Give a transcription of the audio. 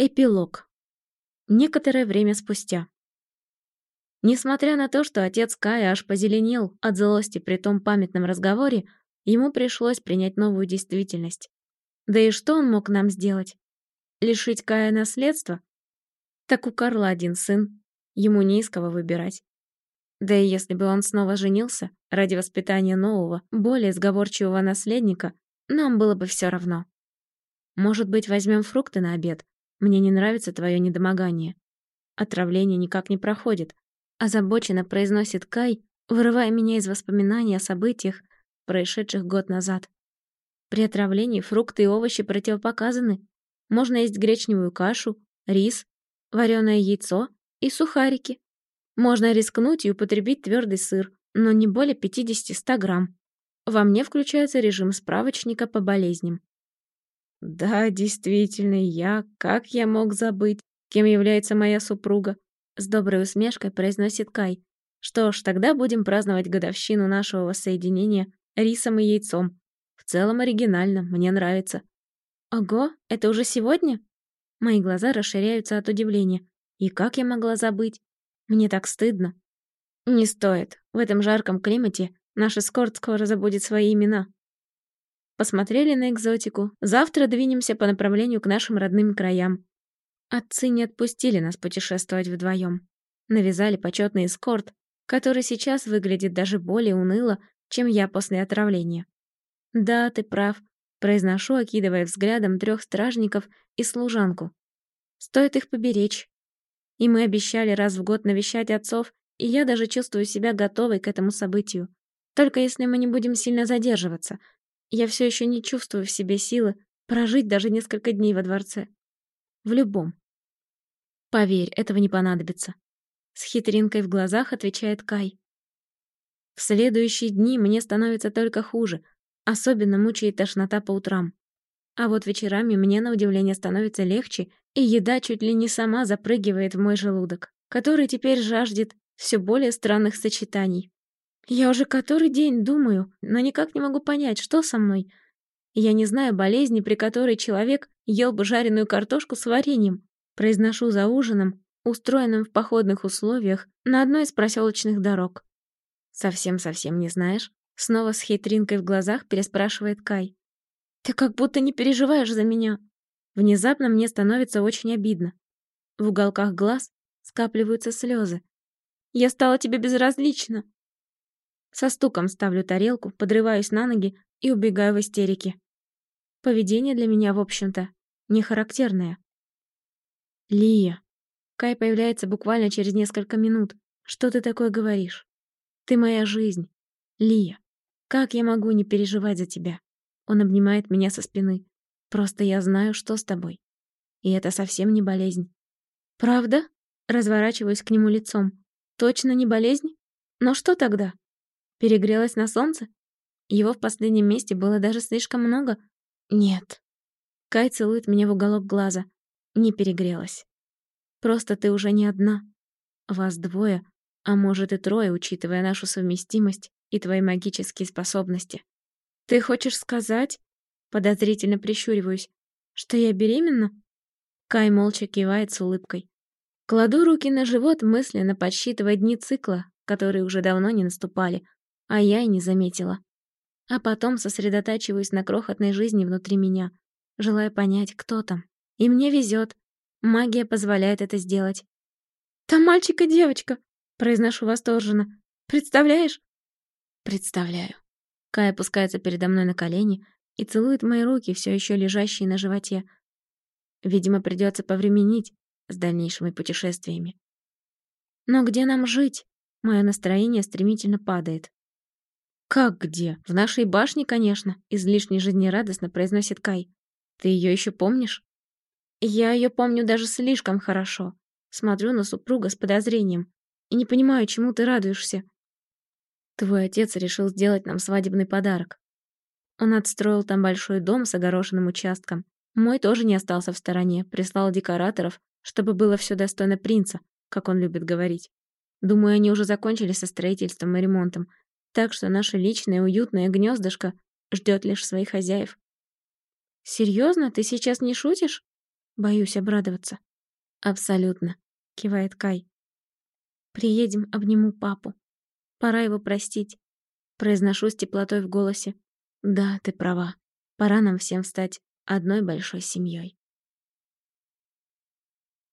Эпилог. Некоторое время спустя. Несмотря на то, что отец Кая аж позеленел от злости при том памятном разговоре, ему пришлось принять новую действительность. Да и что он мог нам сделать? Лишить Кая наследства? Так у Карла один сын, ему не из кого выбирать. Да и если бы он снова женился ради воспитания нового, более сговорчивого наследника, нам было бы все равно. Может быть, возьмем фрукты на обед, мне не нравится твое недомогание. Отравление никак не проходит. Озабоченно произносит Кай, вырывая меня из воспоминаний о событиях, происшедших год назад. При отравлении фрукты и овощи противопоказаны. Можно есть гречневую кашу, рис, вареное яйцо и сухарики. Можно рискнуть и употребить твердый сыр, но не более 50-100 грамм. Во мне включается режим справочника по болезням. Да, действительно, я, как я мог забыть, кем является моя супруга? С доброй усмешкой произносит Кай. Что ж, тогда будем праздновать годовщину нашего воссоединения рисом и яйцом. В целом оригинально, мне нравится. Ого, это уже сегодня? Мои глаза расширяются от удивления. И как я могла забыть? Мне так стыдно. Не стоит. В этом жарком климате наш эскорт скоро забудет свои имена. Посмотрели на экзотику. Завтра двинемся по направлению к нашим родным краям. Отцы не отпустили нас путешествовать вдвоем. Навязали почетный эскорт, который сейчас выглядит даже более уныло, чем я после отравления. Да, ты прав, произношу, окидывая взглядом трех стражников и служанку. Стоит их поберечь. И мы обещали раз в год навещать отцов, и я даже чувствую себя готовой к этому событию. Только если мы не будем сильно задерживаться, я все еще не чувствую в себе силы прожить даже несколько дней во дворце. В любом. Поверь, этого не понадобится. С хитринкой в глазах отвечает Кай. В следующие дни мне становится только хуже, особенно мучает тошнота по утрам. А вот вечерами мне на удивление становится легче, и еда чуть ли не сама запрыгивает в мой желудок, который теперь жаждет все более странных сочетаний. Я уже который день думаю, но никак не могу понять, что со мной. Я не знаю болезни, при которой человек ел бы жареную картошку с вареньем. Произношу за ужином, устроенным в походных условиях на одной из проселочных дорог. «Совсем-совсем не знаешь?» Снова с хитринкой в глазах переспрашивает Кай. «Ты как будто не переживаешь за меня». Внезапно мне становится очень обидно. В уголках глаз скапливаются слезы. «Я стала тебе безразлична. Со стуком ставлю тарелку, подрываюсь на ноги и убегаю в истерике. Поведение для меня, в общем-то, не характерное. Лия. Кай появляется буквально через несколько минут. Что ты такое говоришь? Ты моя жизнь. Лия. Как я могу не переживать за тебя? Он обнимает меня со спины. Просто я знаю, что с тобой. И это совсем не болезнь. Правда? Разворачиваюсь к нему лицом. Точно не болезнь? Но что тогда? Перегрелась на солнце? Его в последнем месте было даже слишком много? Нет. Кай целует меня в уголок глаза. Не перегрелась. Просто ты уже не одна. Вас двое, а может и трое, учитывая нашу совместимость и твои магические способности. Ты хочешь сказать, подозрительно прищуриваюсь, что я беременна? Кай молча кивает с улыбкой. Кладу руки на живот, мысленно подсчитывая дни цикла, которые уже давно не наступали, а я и не заметила. А потом сосредотачиваюсь на крохотной жизни внутри меня, желая понять, кто там. И мне везет. Магия позволяет это сделать. «Там мальчик и девочка!» — произношу восторженно. «Представляешь?» «Представляю». Кай опускается передо мной на колени и целует мои руки, все еще лежащие на животе. Видимо, придется повременить с дальнейшими путешествиями. Но где нам жить? Мое настроение стремительно падает. «Как где? В нашей башне, конечно», — излишне жизнерадостно произносит Кай. «Ты ее еще помнишь?» «Я ее помню даже слишком хорошо. Смотрю на супруга с подозрением и не понимаю, чему ты радуешься. Твой отец решил сделать нам свадебный подарок. Он отстроил там большой дом с огорошенным участком. Мой тоже не остался в стороне, прислал декораторов, чтобы было все достойно принца, как он любит говорить. Думаю, они уже закончили со строительством и ремонтом, так что наше личное уютное гнездышко ждет лишь своих хозяев. Серьезно, ты сейчас не шутишь? Боюсь обрадоваться. Абсолютно, кивает Кай. Приедем, обниму папу. Пора его простить. Произношу с теплотой в голосе. Да, ты права. Пора нам всем стать одной большой семьей.